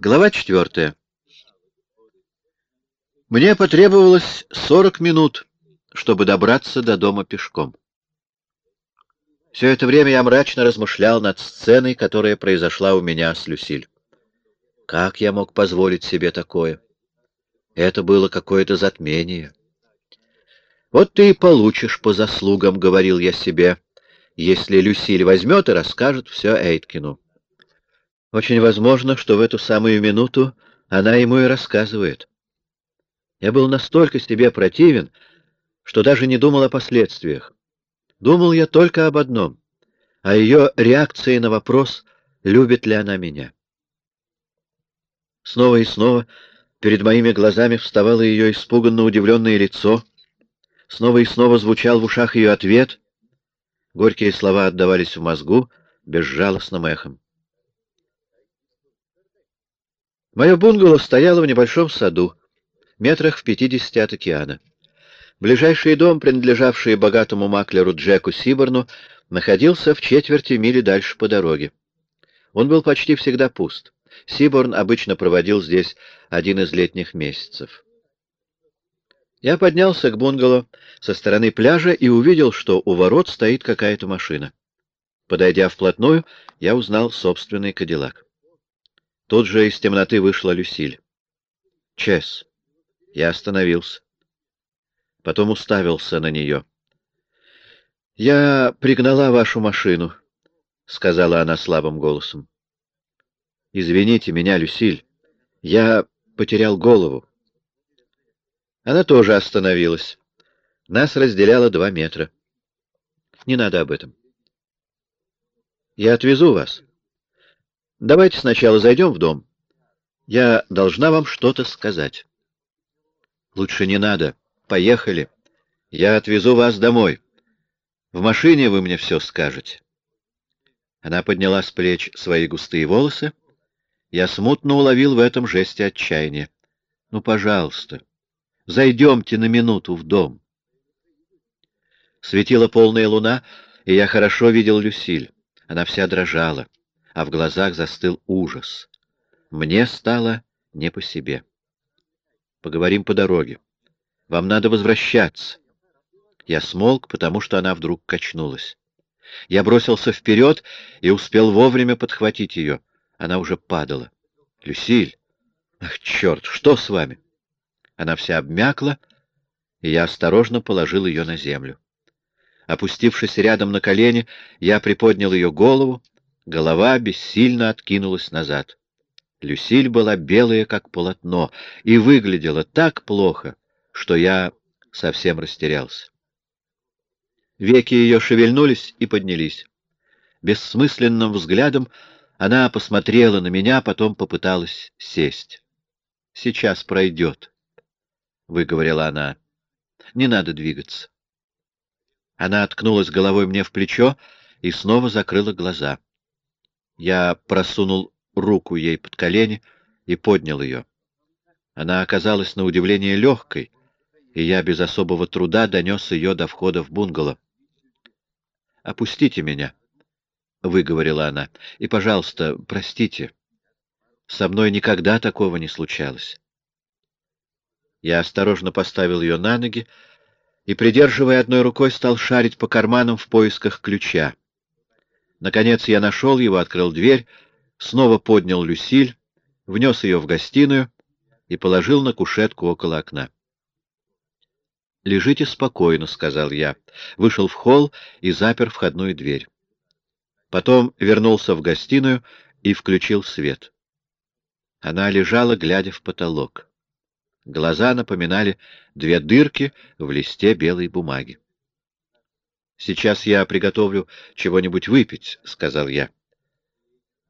Глава четвертая. Мне потребовалось сорок минут, чтобы добраться до дома пешком. Все это время я мрачно размышлял над сценой, которая произошла у меня с Люсиль. Как я мог позволить себе такое? Это было какое-то затмение. «Вот ты и получишь по заслугам», — говорил я себе, — «если Люсиль возьмет и расскажет все Эйткину». Очень возможно, что в эту самую минуту она ему и рассказывает. Я был настолько себе противен, что даже не думал о последствиях. Думал я только об одном — о ее реакции на вопрос, любит ли она меня. Снова и снова перед моими глазами вставало ее испуганно удивленное лицо, снова и снова звучал в ушах ее ответ, горькие слова отдавались в мозгу безжалостным эхом. Мое бунгало стояло в небольшом саду, метрах в пятидесяти от океана. Ближайший дом, принадлежавший богатому маклеру Джеку Сиборну, находился в четверти мили дальше по дороге. Он был почти всегда пуст. Сиборн обычно проводил здесь один из летних месяцев. Я поднялся к бунгало со стороны пляжа и увидел, что у ворот стоит какая-то машина. Подойдя вплотную, я узнал собственный кадиллак. Тут же из темноты вышла Люсиль. «Чес». Я остановился. Потом уставился на нее. «Я пригнала вашу машину», — сказала она слабым голосом. «Извините меня, Люсиль. Я потерял голову». Она тоже остановилась. Нас разделяло два метра. Не надо об этом. «Я отвезу вас», Давайте сначала зайдем в дом. Я должна вам что-то сказать. Лучше не надо. Поехали. Я отвезу вас домой. В машине вы мне все скажете. Она подняла с плеч свои густые волосы. Я смутно уловил в этом жесте отчаяния. Ну, пожалуйста, зайдемте на минуту в дом. Светила полная луна, и я хорошо видел Люсиль. Она вся дрожала а в глазах застыл ужас. Мне стало не по себе. Поговорим по дороге. Вам надо возвращаться. Я смолк, потому что она вдруг качнулась. Я бросился вперед и успел вовремя подхватить ее. Она уже падала. «Люсиль! Ах, черт, что с вами?» Она вся обмякла, и я осторожно положил ее на землю. Опустившись рядом на колени, я приподнял ее голову, Голова бессильно откинулась назад. Люсиль была белая, как полотно, и выглядела так плохо, что я совсем растерялся. Веки ее шевельнулись и поднялись. Бессмысленным взглядом она посмотрела на меня, потом попыталась сесть. — Сейчас пройдет, — выговорила она. — Не надо двигаться. Она откнулась головой мне в плечо и снова закрыла глаза. Я просунул руку ей под колени и поднял ее. Она оказалась на удивление легкой, и я без особого труда донес ее до входа в бунгало. «Опустите меня», — выговорила она, — «и, пожалуйста, простите. Со мной никогда такого не случалось». Я осторожно поставил ее на ноги и, придерживая одной рукой, стал шарить по карманам в поисках ключа. Наконец я нашел его, открыл дверь, снова поднял Люсиль, внес ее в гостиную и положил на кушетку около окна. «Лежите спокойно», — сказал я. Вышел в холл и запер входную дверь. Потом вернулся в гостиную и включил свет. Она лежала, глядя в потолок. Глаза напоминали две дырки в листе белой бумаги. Сейчас я приготовлю чего-нибудь выпить, — сказал я.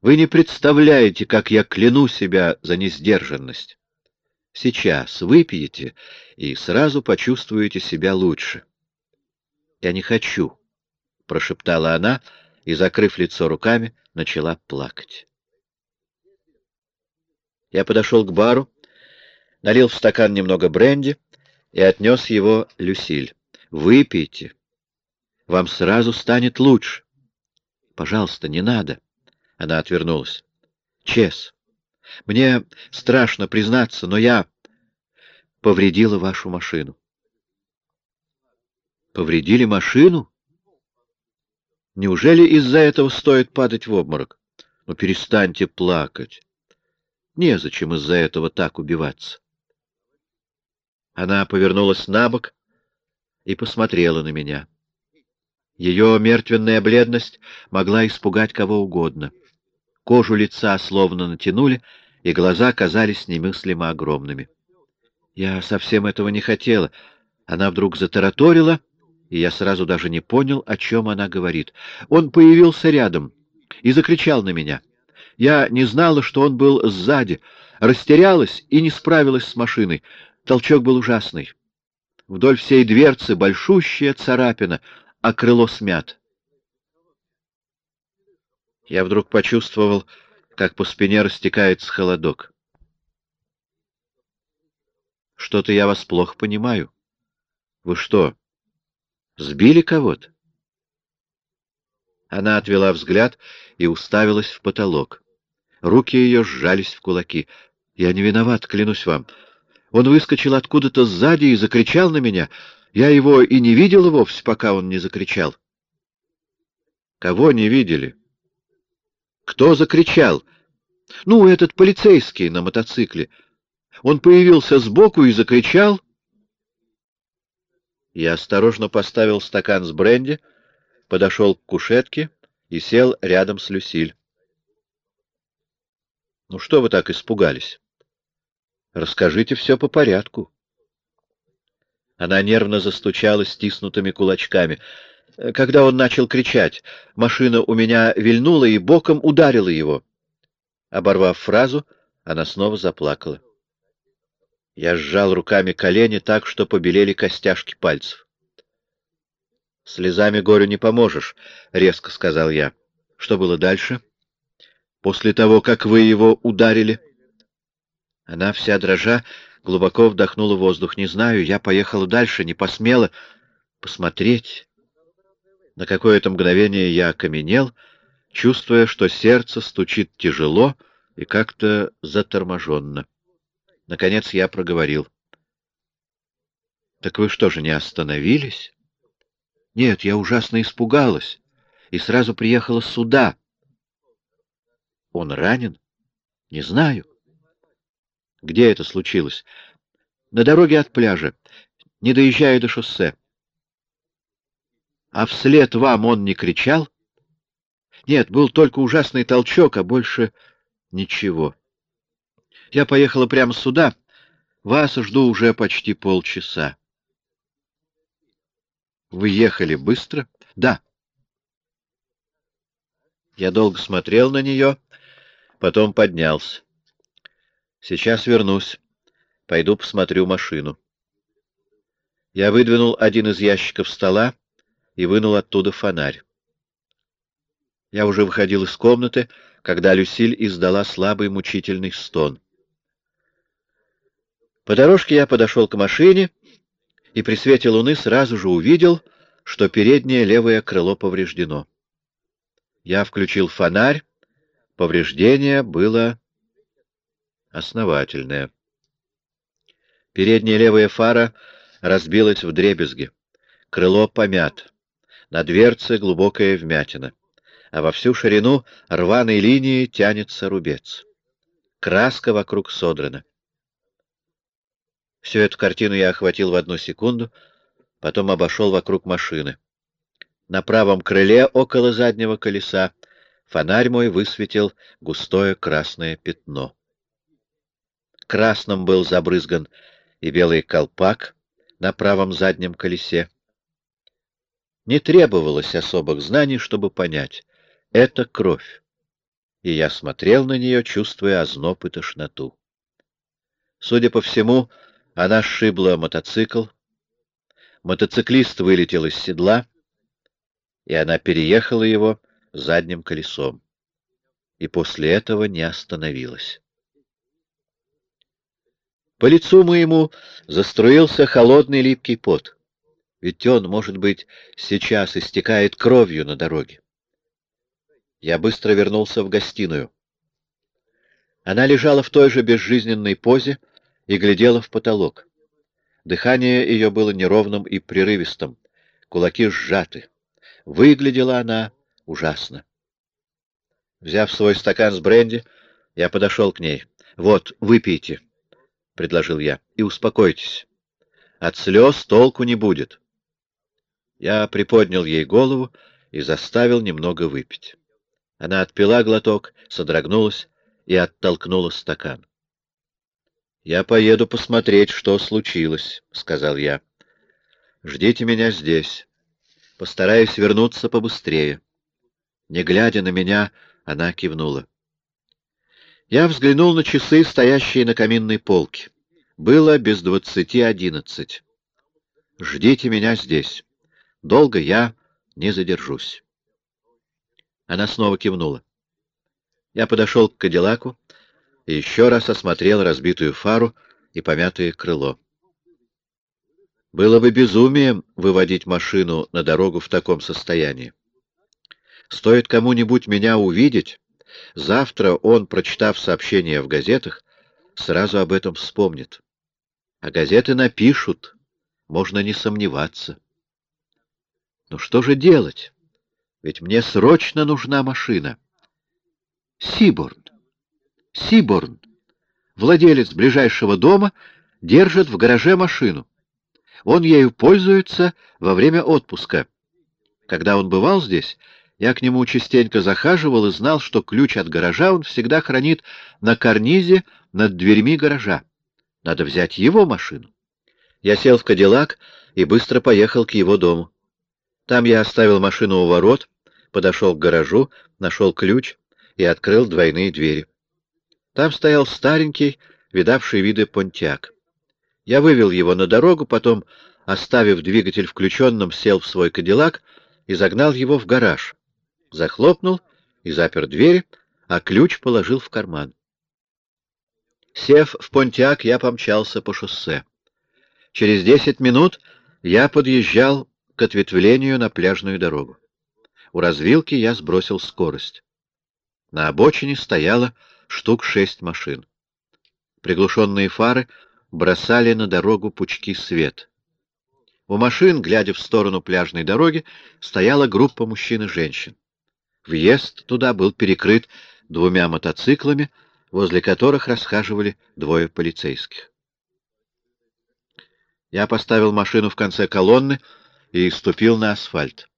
Вы не представляете, как я кляну себя за несдержанность. Сейчас выпьете и сразу почувствуете себя лучше. Я не хочу, — прошептала она и, закрыв лицо руками, начала плакать. Я подошел к бару, налил в стакан немного бренди и отнес его Люсиль. «Выпейте», вам сразу станет лучше. Пожалуйста, не надо. Она отвернулась. Чес, Мне страшно признаться, но я повредила вашу машину. Повредили машину? Неужели из-за этого стоит падать в обморок? Ну, перестаньте плакать. Незачем из-за этого так убиваться. Она повернулась на бок и посмотрела на меня. Ее мертвенная бледность могла испугать кого угодно. Кожу лица словно натянули, и глаза казались немыслимо огромными. Я совсем этого не хотела. Она вдруг затараторила, и я сразу даже не понял, о чем она говорит. Он появился рядом и закричал на меня. Я не знала, что он был сзади, растерялась и не справилась с машиной. Толчок был ужасный. Вдоль всей дверцы большущая царапина, а крыло смят. Я вдруг почувствовал, как по спине растекается холодок. Что-то я вас плохо понимаю. Вы что, сбили кого-то? Она отвела взгляд и уставилась в потолок. Руки ее сжались в кулаки. Я не виноват, клянусь вам. Он выскочил откуда-то сзади и закричал на меня. Я его и не видела вовсе, пока он не закричал. Кого не видели? Кто закричал? Ну, этот полицейский на мотоцикле. Он появился сбоку и закричал. Я осторожно поставил стакан с бренди, подошел к кушетке и сел рядом с Люсиль. Ну что вы так испугались? Расскажите все по порядку. Она нервно застучала стиснутыми кулачками. Когда он начал кричать, машина у меня вильнула и боком ударила его. Оборвав фразу, она снова заплакала. Я сжал руками колени так, что побелели костяшки пальцев. «Слезами горю не поможешь», — резко сказал я. «Что было дальше?» «После того, как вы его ударили?» Она вся дрожа глубоко вдохнула воздух. «Не знаю, я поехала дальше, не посмела посмотреть». На какое-то мгновение я окаменел, чувствуя, что сердце стучит тяжело и как-то заторможенно. Наконец я проговорил. — Так вы что же, не остановились? — Нет, я ужасно испугалась и сразу приехала сюда. — Он ранен? — Не знаю. — Где это случилось? — На дороге от пляжа, не доезжая до шоссе. А вслед вам он не кричал? Нет, был только ужасный толчок, а больше ничего. Я поехала прямо сюда. Вас жду уже почти полчаса. Вы ехали быстро? Да. Я долго смотрел на нее, потом поднялся. Сейчас вернусь. Пойду посмотрю машину. Я выдвинул один из ящиков стола, и вынул оттуда фонарь. Я уже выходил из комнаты, когда Люсиль издала слабый мучительный стон. По дорожке я подошел к машине и при свете луны сразу же увидел, что переднее левое крыло повреждено. Я включил фонарь, повреждение было основательное. Передняя левая фара разбилась в дребезги, крыло помято. На дверце глубокая вмятина, а во всю ширину рваной линии тянется рубец. Краска вокруг содрана. Всю эту картину я охватил в одну секунду, потом обошел вокруг машины. На правом крыле, около заднего колеса, фонарь мой высветил густое красное пятно. Красным был забрызган и белый колпак на правом заднем колесе. Не требовалось особых знаний, чтобы понять — это кровь. И я смотрел на нее, чувствуя озноб и тошноту. Судя по всему, она сшибла мотоцикл, мотоциклист вылетел из седла, и она переехала его задним колесом. И после этого не остановилась. По лицу моему заструился холодный липкий пот. Ведь он, может быть, сейчас истекает кровью на дороге. Я быстро вернулся в гостиную. Она лежала в той же безжизненной позе и глядела в потолок. Дыхание ее было неровным и прерывистым, кулаки сжаты. Выглядела она ужасно. Взяв свой стакан с бренди, я подошел к ней. «Вот, выпейте», — предложил я, — «и успокойтесь. От слез толку не будет». Я приподнял ей голову и заставил немного выпить. Она отпила глоток, содрогнулась и оттолкнула стакан. «Я поеду посмотреть, что случилось», — сказал я. «Ждите меня здесь. Постараюсь вернуться побыстрее». Не глядя на меня, она кивнула. Я взглянул на часы, стоящие на каминной полке. Было без двадцати одиннадцать. «Ждите меня здесь. Долго я не задержусь». Она снова кивнула. Я подошел к Кадиллаку и еще раз осмотрел разбитую фару и помятое крыло. Было бы безумием выводить машину на дорогу в таком состоянии. Стоит кому-нибудь меня увидеть, завтра он, прочитав сообщение в газетах, сразу об этом вспомнит. А газеты напишут, можно не сомневаться. Ну что же делать? Ведь мне срочно нужна машина. Сиборн. Сиборн, владелец ближайшего дома, держит в гараже машину. Он ею пользуется во время отпуска. Когда он бывал здесь, я к нему частенько захаживал и знал, что ключ от гаража он всегда хранит на карнизе над дверьми гаража. Надо взять его машину. Я сел в Кадиллак и быстро поехал к его дому. Там я оставил машину у ворот, подошел к гаражу, нашел ключ и открыл двойные двери. Там стоял старенький, видавший виды понтяк. Я вывел его на дорогу, потом, оставив двигатель включенным, сел в свой кадиллак и загнал его в гараж. Захлопнул и запер двери, а ключ положил в карман. Сев в понтяк, я помчался по шоссе. Через десять минут я подъезжал к ответвлению на пляжную дорогу. У развилки я сбросил скорость. На обочине стояла штук шесть машин. Приглушенные фары бросали на дорогу пучки свет. У машин, глядя в сторону пляжной дороги, стояла группа мужчин и женщин. Въезд туда был перекрыт двумя мотоциклами, возле которых расхаживали двое полицейских. Я поставил машину в конце колонны и ступил на асфальт.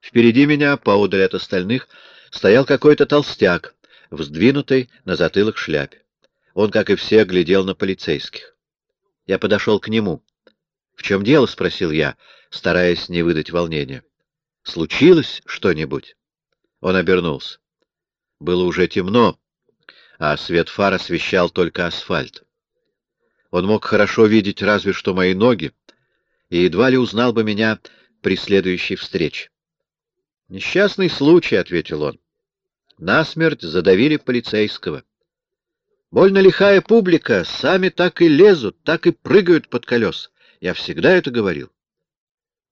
Впереди меня, поодаль от остальных, стоял какой-то толстяк в сдвинутой на затылок шляпе. Он, как и все, глядел на полицейских. Я подошел к нему. — В чем дело? — спросил я, стараясь не выдать волнения. — Случилось что-нибудь? Он обернулся. Было уже темно, а свет фар освещал только асфальт. Он мог хорошо видеть разве что мои ноги, и едва ли узнал бы меня при следующей встрече. — Несчастный случай, — ответил он. Насмерть задавили полицейского. Больно лихая публика, сами так и лезут, так и прыгают под колес. Я всегда это говорил.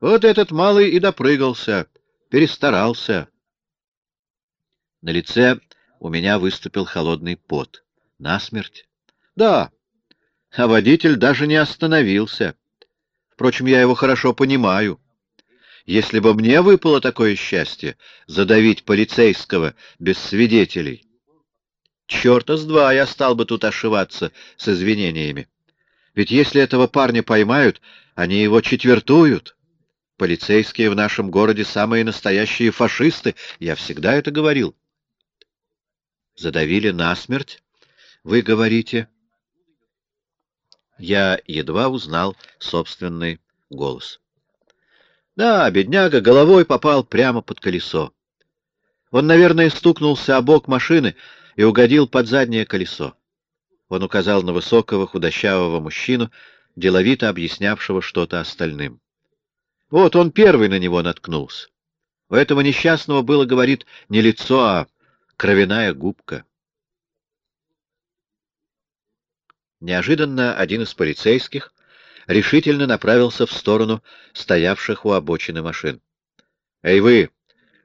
Вот этот малый и допрыгался, перестарался. На лице у меня выступил холодный пот. Насмерть? Да. А водитель даже не остановился. Впрочем, я его хорошо понимаю. Если бы мне выпало такое счастье — задавить полицейского без свидетелей, черта с два я стал бы тут ошиваться с извинениями. Ведь если этого парня поймают, они его четвертуют. Полицейские в нашем городе самые настоящие фашисты, я всегда это говорил. Задавили насмерть, вы говорите. Я едва узнал собственный голос. Да, бедняга головой попал прямо под колесо. Он, наверное, стукнулся о бок машины и угодил под заднее колесо. Он указал на высокого худощавого мужчину, деловито объяснявшего что-то остальным. Вот он первый на него наткнулся. У этого несчастного было, говорит, не лицо, а кровяная губка. Неожиданно один из полицейских решительно направился в сторону стоявших у обочины машин. — Эй вы,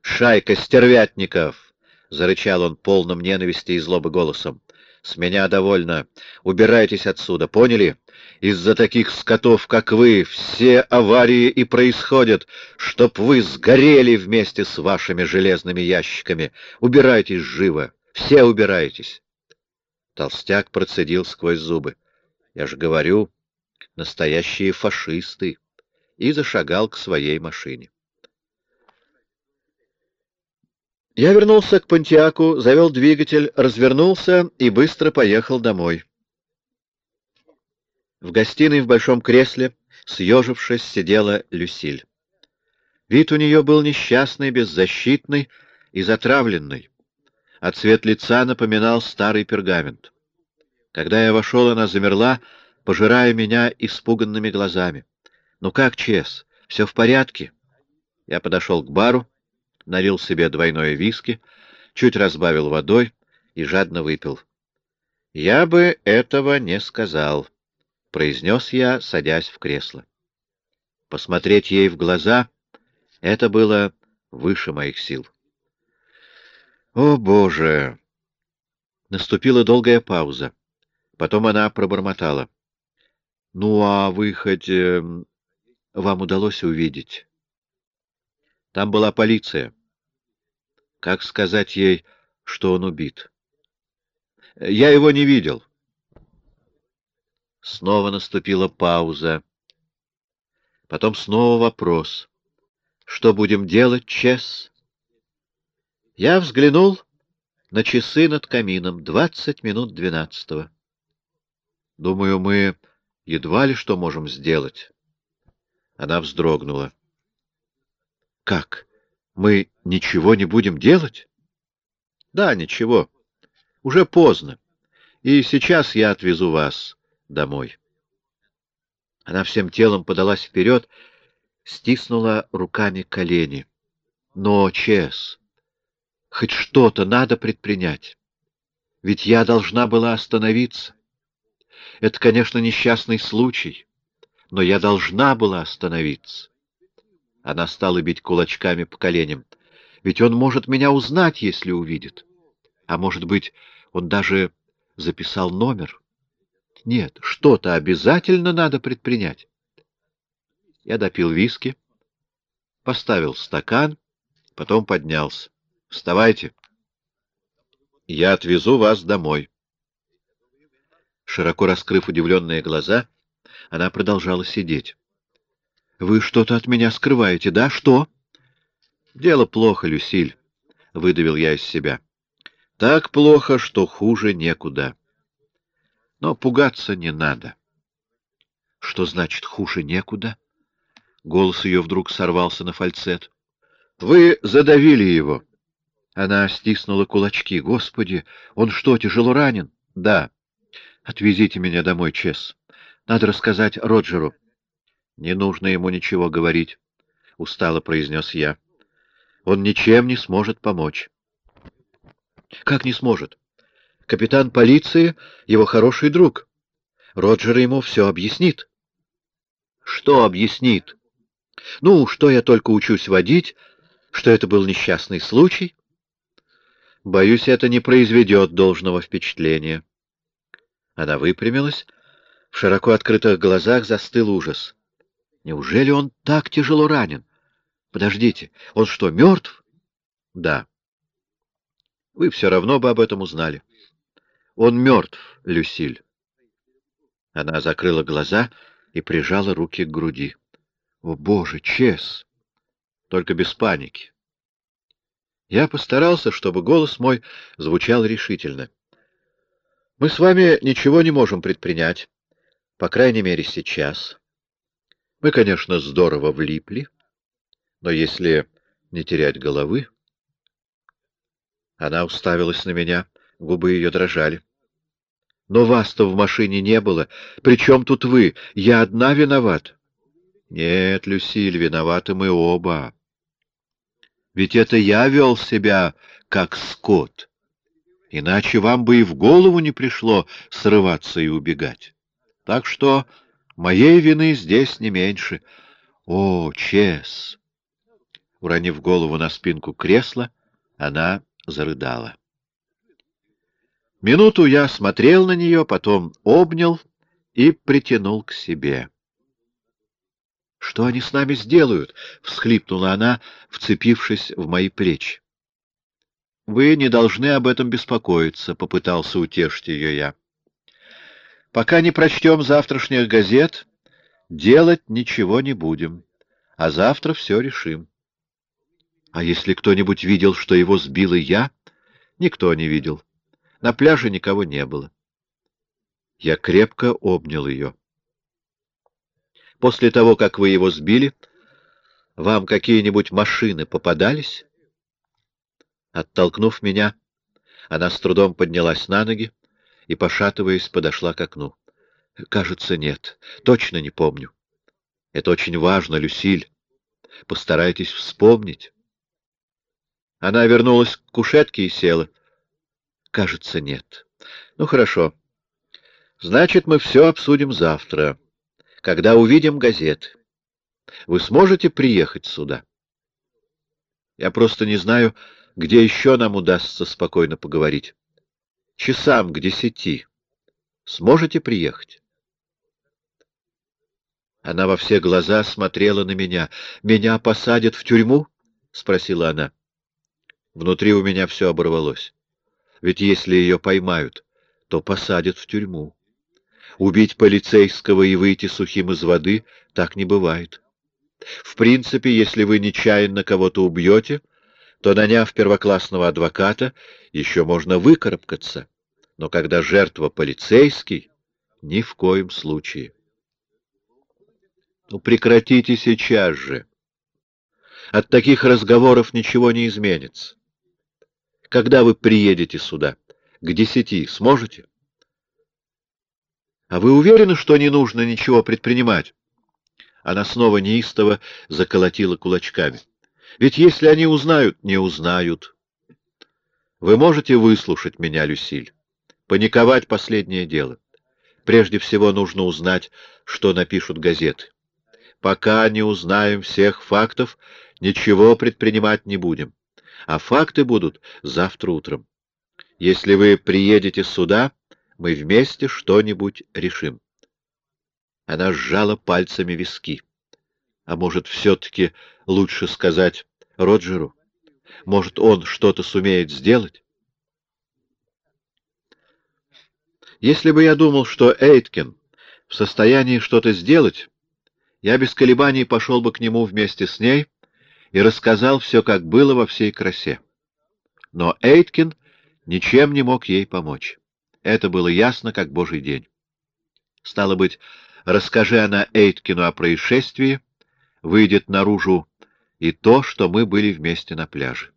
шайка стервятников! — зарычал он полным ненависти и злобы голосом. «С меня довольно. Убирайтесь отсюда, поняли? Из-за таких скотов, как вы, все аварии и происходят, чтоб вы сгорели вместе с вашими железными ящиками. Убирайтесь живо, все убирайтесь!» Толстяк процедил сквозь зубы. «Я же говорю, настоящие фашисты!» и зашагал к своей машине. Я вернулся к Понтиаку, завел двигатель, развернулся и быстро поехал домой. В гостиной в большом кресле, съежившись, сидела Люсиль. Вид у нее был несчастный, беззащитный и затравленный, а цвет лица напоминал старый пергамент. Когда я вошел, она замерла, пожирая меня испуганными глазами. «Ну как, Чес, все в порядке?» Я подошел к бару, налил себе двойное виски, чуть разбавил водой и жадно выпил. «Я бы этого не сказал», — произнес я, садясь в кресло. Посмотреть ей в глаза — это было выше моих сил. «О, Боже!» Наступила долгая пауза. Потом она пробормотала. «Ну, а вы хоть... Э, вам удалось увидеть?» Там была полиция. Как сказать ей, что он убит? Я его не видел. Снова наступила пауза. Потом снова вопрос. Что будем делать, Чес? Я взглянул на часы над камином. Двадцать минут двенадцатого. Думаю, мы едва ли что можем сделать. Она вздрогнула. Как? Мы ничего не будем делать? Да, ничего. Уже поздно. И сейчас я отвезу вас домой. Она всем телом подалась вперед, стиснула руками колени. Но, Чес, хоть что-то надо предпринять. Ведь я должна была остановиться. Это, конечно, несчастный случай, но я должна была остановиться. Она стала бить кулачками по коленям. Ведь он может меня узнать, если увидит. А может быть, он даже записал номер. Нет, что-то обязательно надо предпринять. Я допил виски, поставил стакан, потом поднялся. Вставайте. Я отвезу вас домой. Широко раскрыв удивленные глаза, она продолжала сидеть. Вы что-то от меня скрываете, да? Что? Дело плохо, Люсиль, — выдавил я из себя. Так плохо, что хуже некуда. Но пугаться не надо. Что значит хуже некуда? Голос ее вдруг сорвался на фальцет. Вы задавили его. Она стиснула кулачки. Господи, он что, тяжело ранен? Да. Отвезите меня домой, Чес. Надо рассказать Роджеру. Не нужно ему ничего говорить, — устало произнес я. Он ничем не сможет помочь. Как не сможет? Капитан полиции — его хороший друг. Роджер ему все объяснит. Что объяснит? Ну, что я только учусь водить, что это был несчастный случай. Боюсь, это не произведет должного впечатления. Она выпрямилась. В широко открытых глазах застыл ужас. Неужели он так тяжело ранен? Подождите, он что, мертв? Да. Вы все равно бы об этом узнали. Он мертв, Люсиль. Она закрыла глаза и прижала руки к груди. О, Боже, Чес! Только без паники. Я постарался, чтобы голос мой звучал решительно. Мы с вами ничего не можем предпринять, по крайней мере, сейчас. Мы, конечно, здорово влипли, но если не терять головы... Она уставилась на меня, губы ее дрожали. Но вас-то в машине не было. Причем тут вы? Я одна виноват. Нет, Люсиль, виноваты мы оба. Ведь это я вел себя как скот. Иначе вам бы и в голову не пришло срываться и убегать. Так что Моей вины здесь не меньше. О, Чес! Уронив голову на спинку кресла, она зарыдала. Минуту я смотрел на нее, потом обнял и притянул к себе. — Что они с нами сделают? — всхлипнула она, вцепившись в мои плечи. — Вы не должны об этом беспокоиться, — попытался утешить ее я. — Пока не прочтем завтрашних газет, делать ничего не будем, а завтра все решим. А если кто-нибудь видел, что его сбила я? Никто не видел. На пляже никого не было. Я крепко обнял ее. После того, как вы его сбили, вам какие-нибудь машины попадались? Оттолкнув меня, она с трудом поднялась на ноги и, пошатываясь, подошла к окну. Кажется, нет. Точно не помню. Это очень важно, Люсиль. Постарайтесь вспомнить. Она вернулась к кушетке и села. Кажется, нет. Ну, хорошо. Значит, мы все обсудим завтра, когда увидим газеты. Вы сможете приехать сюда? Я просто не знаю, где еще нам удастся спокойно поговорить. Часам к десяти. Сможете приехать? Она во все глаза смотрела на меня. «Меня посадят в тюрьму?» — спросила она. Внутри у меня все оборвалось. Ведь если ее поймают, то посадят в тюрьму. Убить полицейского и выйти сухим из воды так не бывает. В принципе, если вы нечаянно кого-то убьете, то, наняв первоклассного адвоката, еще можно выкарабкаться. Но когда жертва полицейский, ни в коем случае. Ну, прекратите сейчас же. От таких разговоров ничего не изменится. Когда вы приедете сюда? К десяти сможете? А вы уверены, что не нужно ничего предпринимать? Она снова неистово заколотила кулачками. Ведь если они узнают, не узнают. Вы можете выслушать меня, Люсиль. Паниковать — последнее дело. Прежде всего нужно узнать, что напишут газеты. Пока не узнаем всех фактов, ничего предпринимать не будем а факты будут завтра утром. Если вы приедете сюда, мы вместе что-нибудь решим. Она сжала пальцами виски. А может, все-таки лучше сказать Роджеру? Может, он что-то сумеет сделать? Если бы я думал, что Эйткин в состоянии что-то сделать, я без колебаний пошел бы к нему вместе с ней и рассказал все, как было во всей красе. Но Эйткин ничем не мог ей помочь. Это было ясно, как божий день. Стало быть, расскажи она Эйткину о происшествии, выйдет наружу и то, что мы были вместе на пляже.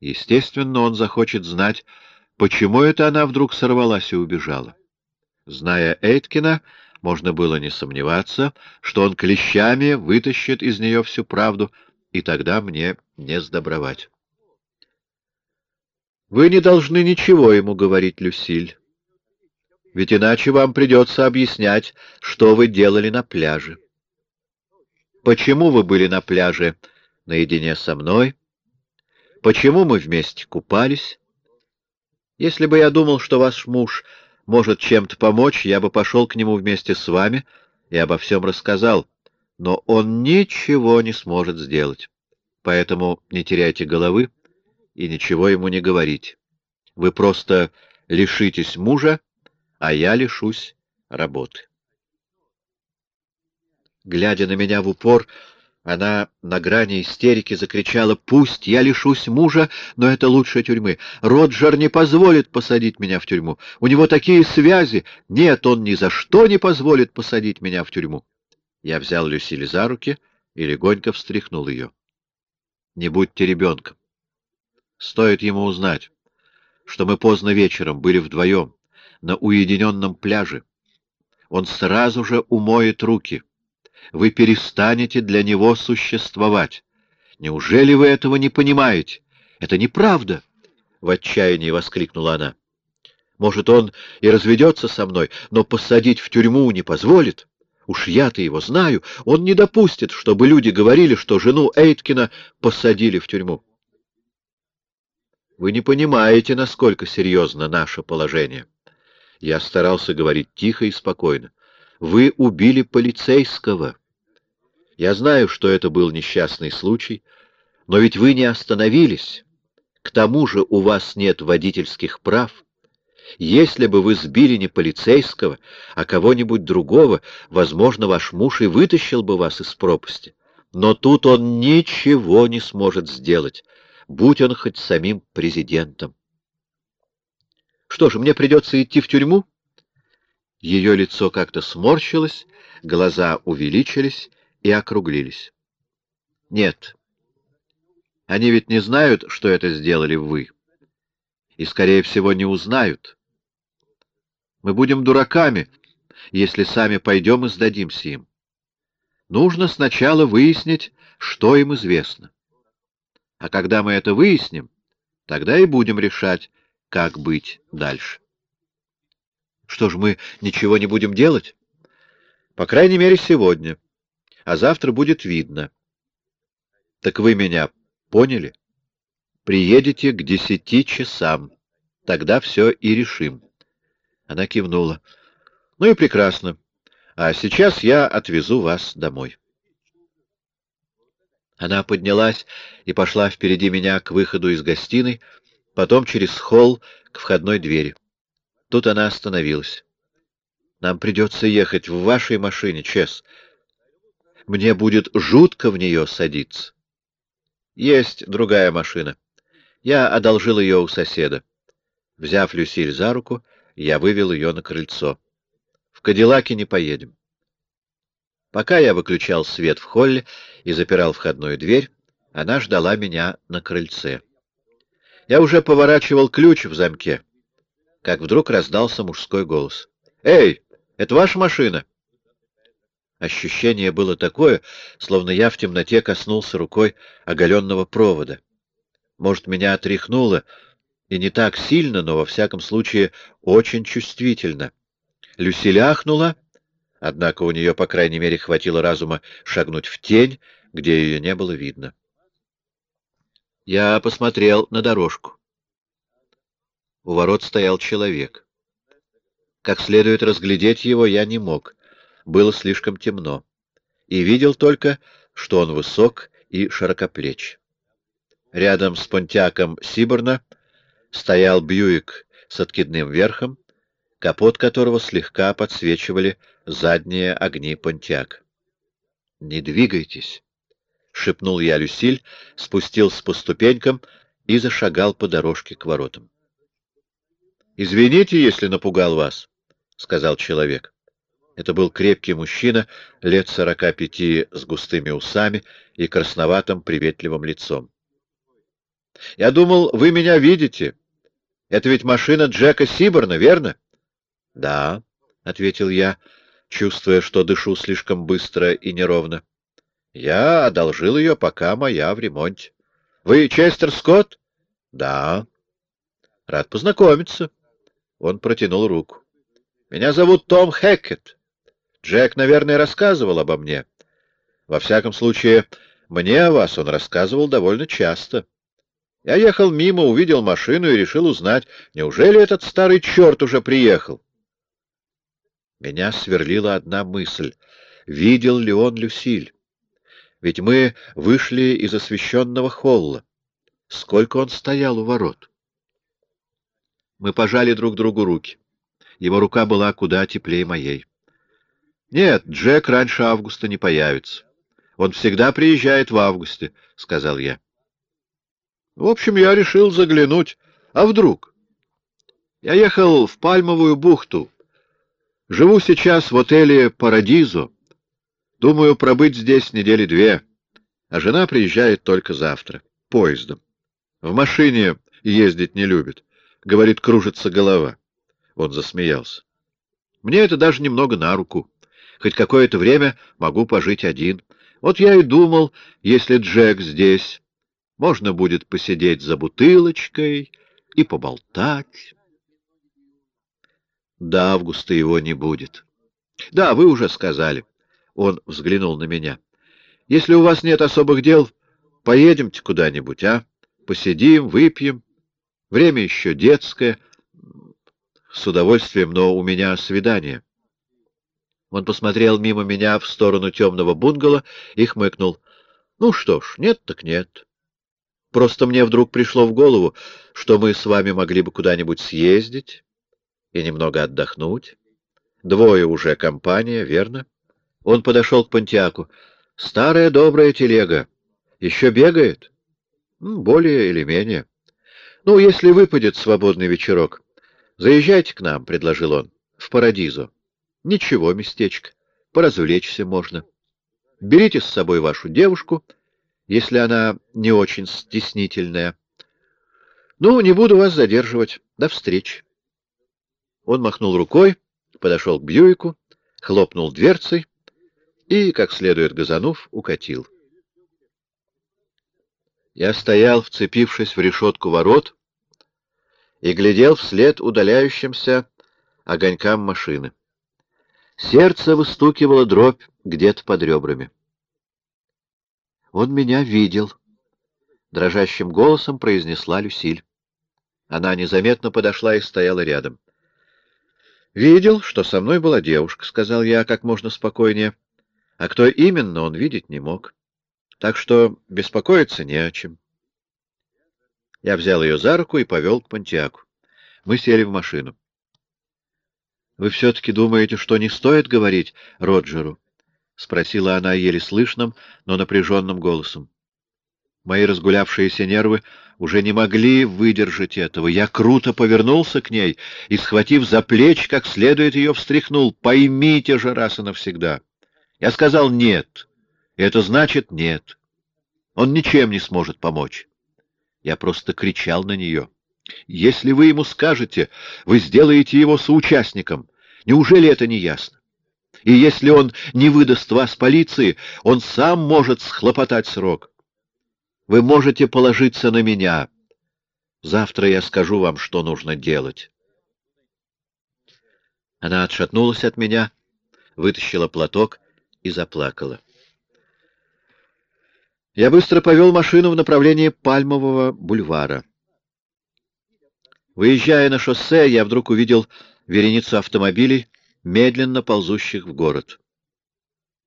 Естественно, он захочет знать, почему это она вдруг сорвалась и убежала. Зная Эйткина, можно было не сомневаться, что он клещами вытащит из нее всю правду и тогда мне не сдобровать. Вы не должны ничего ему говорить, Люсиль, ведь иначе вам придется объяснять, что вы делали на пляже. Почему вы были на пляже наедине со мной? Почему мы вместе купались? Если бы я думал, что ваш муж может чем-то помочь, я бы пошел к нему вместе с вами и обо всем рассказал но он ничего не сможет сделать. Поэтому не теряйте головы и ничего ему не говорите. Вы просто лишитесь мужа, а я лишусь работы. Глядя на меня в упор, она на грани истерики закричала, «Пусть я лишусь мужа, но это лучше тюрьмы. Роджер не позволит посадить меня в тюрьму. У него такие связи. Нет, он ни за что не позволит посадить меня в тюрьму». Я взял Люсиль за руки и легонько встряхнул ее. Не будьте ребенком. Стоит ему узнать, что мы поздно вечером были вдвоем на уединенном пляже. Он сразу же умоет руки. Вы перестанете для него существовать. Неужели вы этого не понимаете? Это неправда! — в отчаянии воскликнула она. Может, он и разведется со мной, но посадить в тюрьму не позволит. Уж я-то его знаю, он не допустит, чтобы люди говорили, что жену Эйткина посадили в тюрьму. Вы не понимаете, насколько серьезно наше положение. Я старался говорить тихо и спокойно. Вы убили полицейского. Я знаю, что это был несчастный случай, но ведь вы не остановились. К тому же у вас нет водительских прав. Если бы вы сбили не полицейского, а кого-нибудь другого, возможно, ваш муж и вытащил бы вас из пропасти. Но тут он ничего не сможет сделать, будь он хоть самим президентом. Что же, мне придется идти в тюрьму? Ее лицо как-то сморщилось, глаза увеличились и округлились. Нет, они ведь не знают, что это сделали вы. И, скорее всего, не узнают. Мы будем дураками, если сами пойдем и сдадимся им. Нужно сначала выяснить, что им известно. А когда мы это выясним, тогда и будем решать, как быть дальше. Что ж, мы ничего не будем делать? По крайней мере, сегодня. А завтра будет видно. Так вы меня поняли? Приедете к десяти часам. Тогда все и решим. Она кивнула. Ну и прекрасно. А сейчас я отвезу вас домой. Она поднялась и пошла впереди меня к выходу из гостиной, потом через холл к входной двери. Тут она остановилась. «Нам придется ехать в вашей машине, Чес. Мне будет жутко в нее садиться». «Есть другая машина. Я одолжил ее у соседа». Взяв Люсиль за руку, я вывел ее на крыльцо. «В Кадиллаке не поедем». Пока я выключал свет в холле и запирал входную дверь, она ждала меня на крыльце. Я уже поворачивал ключ в замке, как вдруг раздался мужской голос. «Эй, это ваша машина?» Ощущение было такое, словно я в темноте коснулся рукой оголенного провода. Может, меня отряхнуло, и не так сильно, но, во всяком случае, очень чувствительно. Люсиль ахнула, Однако у нее, по крайней мере, хватило разума шагнуть в тень, где ее не было видно. Я посмотрел на дорожку. У ворот стоял человек. Как следует разглядеть его я не мог, было слишком темно, и видел только, что он высок и широкоплеч. Рядом с понтяком Сиборна стоял Бьюик с откидным верхом, капот которого слегка подсвечивали задние огни Понтиак. «Не двигайтесь!» — шепнул я Люсиль, спустился по ступенькам и зашагал по дорожке к воротам. «Извините, если напугал вас», — сказал человек. Это был крепкий мужчина, лет сорока пяти, с густыми усами и красноватым приветливым лицом. «Я думал, вы меня видите. Это ведь машина Джека Сиборна, верно?» — Да, — ответил я, чувствуя, что дышу слишком быстро и неровно. — Я одолжил ее, пока моя в ремонте. — Вы Честер Скотт? — Да. — Рад познакомиться. Он протянул руку. — Меня зовут Том Хэккет. Джек, наверное, рассказывал обо мне. Во всяком случае, мне о вас он рассказывал довольно часто. Я ехал мимо, увидел машину и решил узнать, неужели этот старый черт уже приехал. Меня сверлила одна мысль. Видел ли он Люсиль? Ведь мы вышли из освещенного холла. Сколько он стоял у ворот? Мы пожали друг другу руки. Его рука была куда теплее моей. «Нет, Джек раньше августа не появится. Он всегда приезжает в августе», — сказал я. В общем, я решил заглянуть. А вдруг? Я ехал в Пальмовую бухту, Живу сейчас в отеле «Парадизо». Думаю пробыть здесь недели две, а жена приезжает только завтра, поездом. В машине ездить не любит. Говорит, кружится голова. Он засмеялся. Мне это даже немного на руку. Хоть какое-то время могу пожить один. Вот я и думал, если Джек здесь, можно будет посидеть за бутылочкой и поболтать. До августа его не будет. Да, вы уже сказали. Он взглянул на меня. Если у вас нет особых дел, поедемте куда-нибудь, а? Посидим, выпьем. Время еще детское. С удовольствием, но у меня свидание. Он посмотрел мимо меня в сторону темного бунгало и хмыкнул. Ну что ж, нет так нет. Просто мне вдруг пришло в голову, что мы с вами могли бы куда-нибудь съездить и немного отдохнуть. Двое уже компания, верно? Он подошел к Пантиаку. Старая добрая телега. Еще бегает? Более или менее. Ну, если выпадет свободный вечерок, заезжайте к нам, — предложил он, — в Парадизо. Ничего, местечко, поразвлечься можно. Берите с собой вашу девушку, если она не очень стеснительная. Ну, не буду вас задерживать. До встречи. Он махнул рукой, подошел к Бьюику, хлопнул дверцей и, как следует газанув, укатил. Я стоял, вцепившись в решетку ворот, и глядел вслед удаляющимся огонькам машины. Сердце выстукивало дробь где-то под ребрами. «Он меня видел», — дрожащим голосом произнесла Люсиль. Она незаметно подошла и стояла рядом. «Видел, что со мной была девушка», — сказал я как можно спокойнее. «А кто именно, он видеть не мог. Так что беспокоиться не о чем». Я взял ее за руку и повел к Пантиаку. Мы сели в машину. «Вы все-таки думаете, что не стоит говорить Роджеру?» — спросила она еле слышным, но напряженным голосом. Мои разгулявшиеся нервы уже не могли выдержать этого. Я круто повернулся к ней и, схватив за плечи, как следует ее встряхнул. «Поймите же раз и навсегда!» Я сказал «нет». это значит «нет». Он ничем не сможет помочь. Я просто кричал на нее. Если вы ему скажете, вы сделаете его соучастником. Неужели это не ясно? И если он не выдаст вас полиции, он сам может схлопотать срок. Вы можете положиться на меня. Завтра я скажу вам, что нужно делать. Она отшатнулась от меня, вытащила платок и заплакала. Я быстро повел машину в направлении Пальмового бульвара. Выезжая на шоссе, я вдруг увидел вереницу автомобилей, медленно ползущих в город.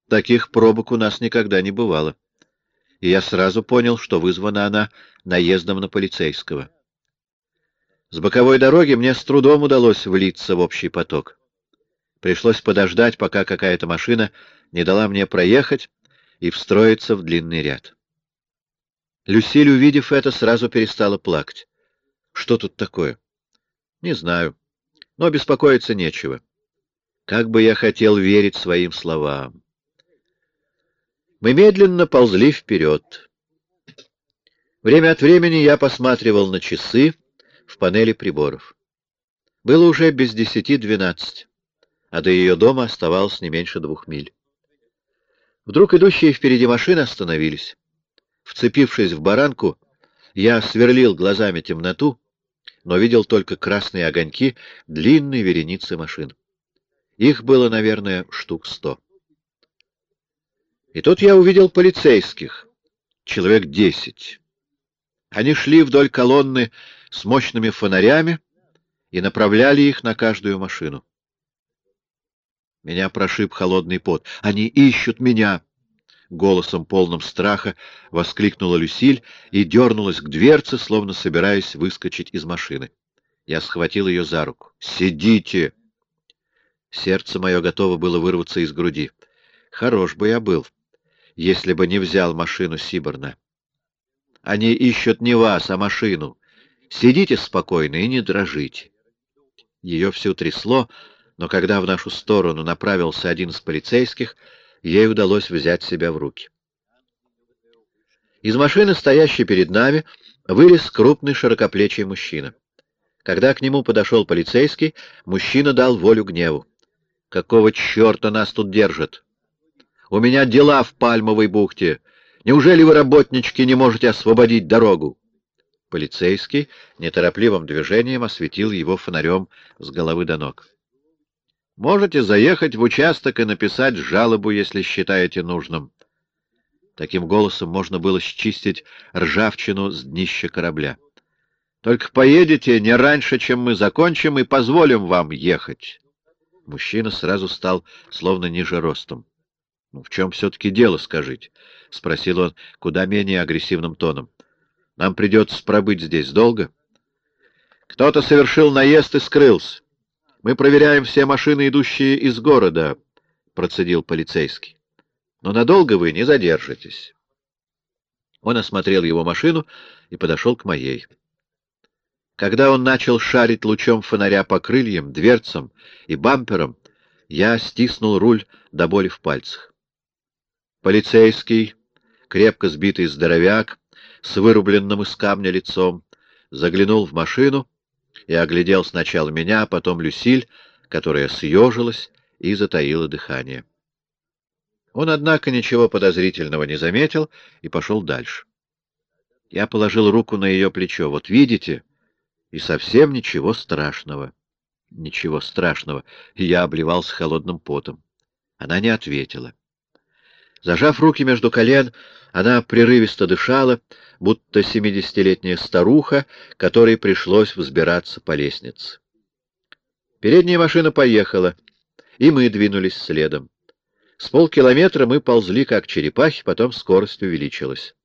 Таких пробок у нас никогда не бывало. И я сразу понял, что вызвана она наездом на полицейского. С боковой дороги мне с трудом удалось влиться в общий поток. Пришлось подождать, пока какая-то машина не дала мне проехать и встроиться в длинный ряд. Люсиль, увидев это, сразу перестала плакать. Что тут такое? Не знаю, но беспокоиться нечего. Как бы я хотел верить своим словам. Мы медленно ползли вперед. Время от времени я посматривал на часы в панели приборов. Было уже без десяти двенадцать, а до ее дома оставалось не меньше двух миль. Вдруг идущие впереди машины остановились. Вцепившись в баранку, я сверлил глазами темноту, но видел только красные огоньки длинной вереницы машин. Их было, наверное, штук сто. И тут я увидел полицейских, человек десять. Они шли вдоль колонны с мощными фонарями и направляли их на каждую машину. Меня прошиб холодный пот. «Они ищут меня!» голосом полным страха воскликнула Люсиль и дернулась к дверце, словно собираясь выскочить из машины. Я схватил ее за руку. «Сидите!» Сердце мое готово было вырваться из груди. Хорош бы я был, если бы не взял машину Сиборна. Они ищут не вас, а машину. Сидите спокойно и не дрожите. Ее всю трясло, но когда в нашу сторону направился один из полицейских, ей удалось взять себя в руки. Из машины, стоящей перед нами, вылез крупный широкоплечий мужчина. Когда к нему подошел полицейский, мужчина дал волю гневу. «Какого черта нас тут держат? У меня дела в Пальмовой бухте. Неужели вы, работнички, не можете освободить дорогу?» Полицейский неторопливым движением осветил его фонарем с головы до ног. Можете заехать в участок и написать жалобу, если считаете нужным. Таким голосом можно было счистить ржавчину с днища корабля. Только поедете не раньше, чем мы закончим, и позволим вам ехать. Мужчина сразу стал словно ниже ростом. — Ну, в чем все-таки дело, скажите? — спросил он куда менее агрессивным тоном. — Нам придется пробыть здесь долго. — Кто-то совершил наезд и скрылся. Мы проверяем все машины, идущие из города, — процедил полицейский. — Но надолго вы не задержитесь. Он осмотрел его машину и подошел к моей. Когда он начал шарить лучом фонаря по крыльям, дверцам и бамперам, я стиснул руль до боли в пальцах. Полицейский, крепко сбитый здоровяк, с вырубленным из камня лицом, заглянул в машину и оглядел сначала меня, а потом Люсиль, которая съежилась и затаила дыхание. Он, однако, ничего подозрительного не заметил и пошел дальше. Я положил руку на ее плечо. «Вот видите?» И совсем ничего страшного. Ничего страшного. Я обливался холодным потом. Она не ответила. Зажав руки между колен, она прерывисто дышала, будто семидесятилетняя старуха, которой пришлось взбираться по лестнице. Передняя машина поехала, и мы двинулись следом. С полкилометра мы ползли, как черепахи, потом скорость увеличилась.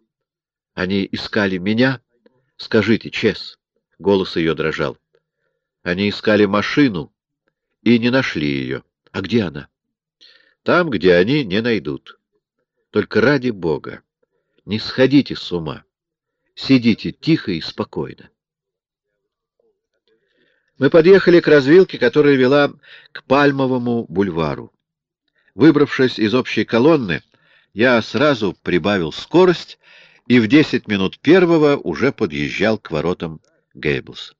Они искали меня? Скажите, Чес. Голос ее дрожал. Они искали машину и не нашли ее. А где она? Там, где они не найдут. Только ради Бога, не сходите с ума. Сидите тихо и спокойно. Мы подъехали к развилке, которая вела к Пальмовому бульвару. Выбравшись из общей колонны, я сразу прибавил скорость и в десять минут первого уже подъезжал к воротам Гейблс.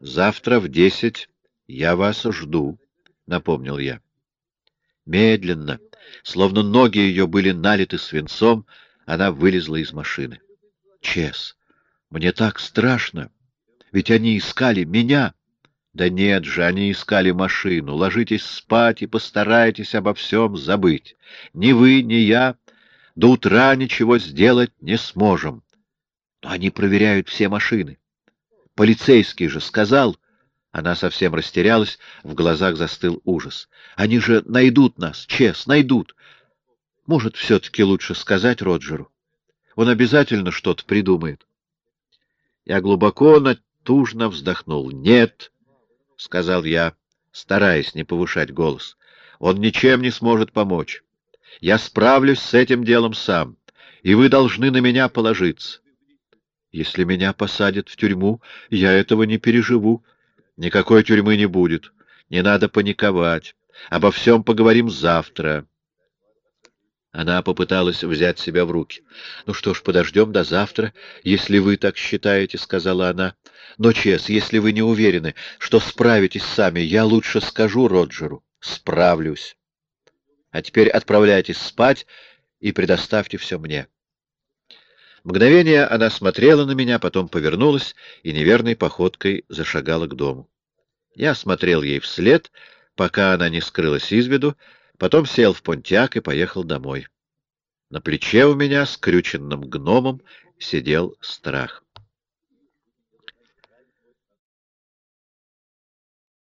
«Завтра в десять я вас жду», — напомнил я. Медленно, словно ноги ее были налиты свинцом, она вылезла из машины. «Чес, мне так страшно, ведь они искали меня». «Да нет же, они искали машину. Ложитесь спать и постарайтесь обо всем забыть. Ни вы, ни я до утра ничего сделать не сможем. Но они проверяют все машины. Полицейский же сказал... Она совсем растерялась, в глазах застыл ужас. Они же найдут нас, Чес, найдут. Может, все-таки лучше сказать Роджеру. Он обязательно что-то придумает. Я глубоко, натужно вздохнул. «Нет», — сказал я, стараясь не повышать голос, — «он ничем не сможет помочь. Я справлюсь с этим делом сам, и вы должны на меня положиться. Если меня посадят в тюрьму, я этого не переживу. Никакой тюрьмы не будет. Не надо паниковать. Обо всем поговорим завтра. Она попыталась взять себя в руки. — Ну что ж, подождем до завтра, если вы так считаете, — сказала она. — Но, Чес, если вы не уверены, что справитесь сами, я лучше скажу Роджеру. — Справлюсь. А теперь отправляйтесь спать и предоставьте все мне. Мгновение она смотрела на меня, потом повернулась и неверной походкой зашагала к дому. Я смотрел ей вслед, пока она не скрылась из виду, потом сел в понтяк и поехал домой. На плече у меня, скрюченным гномом, сидел страх.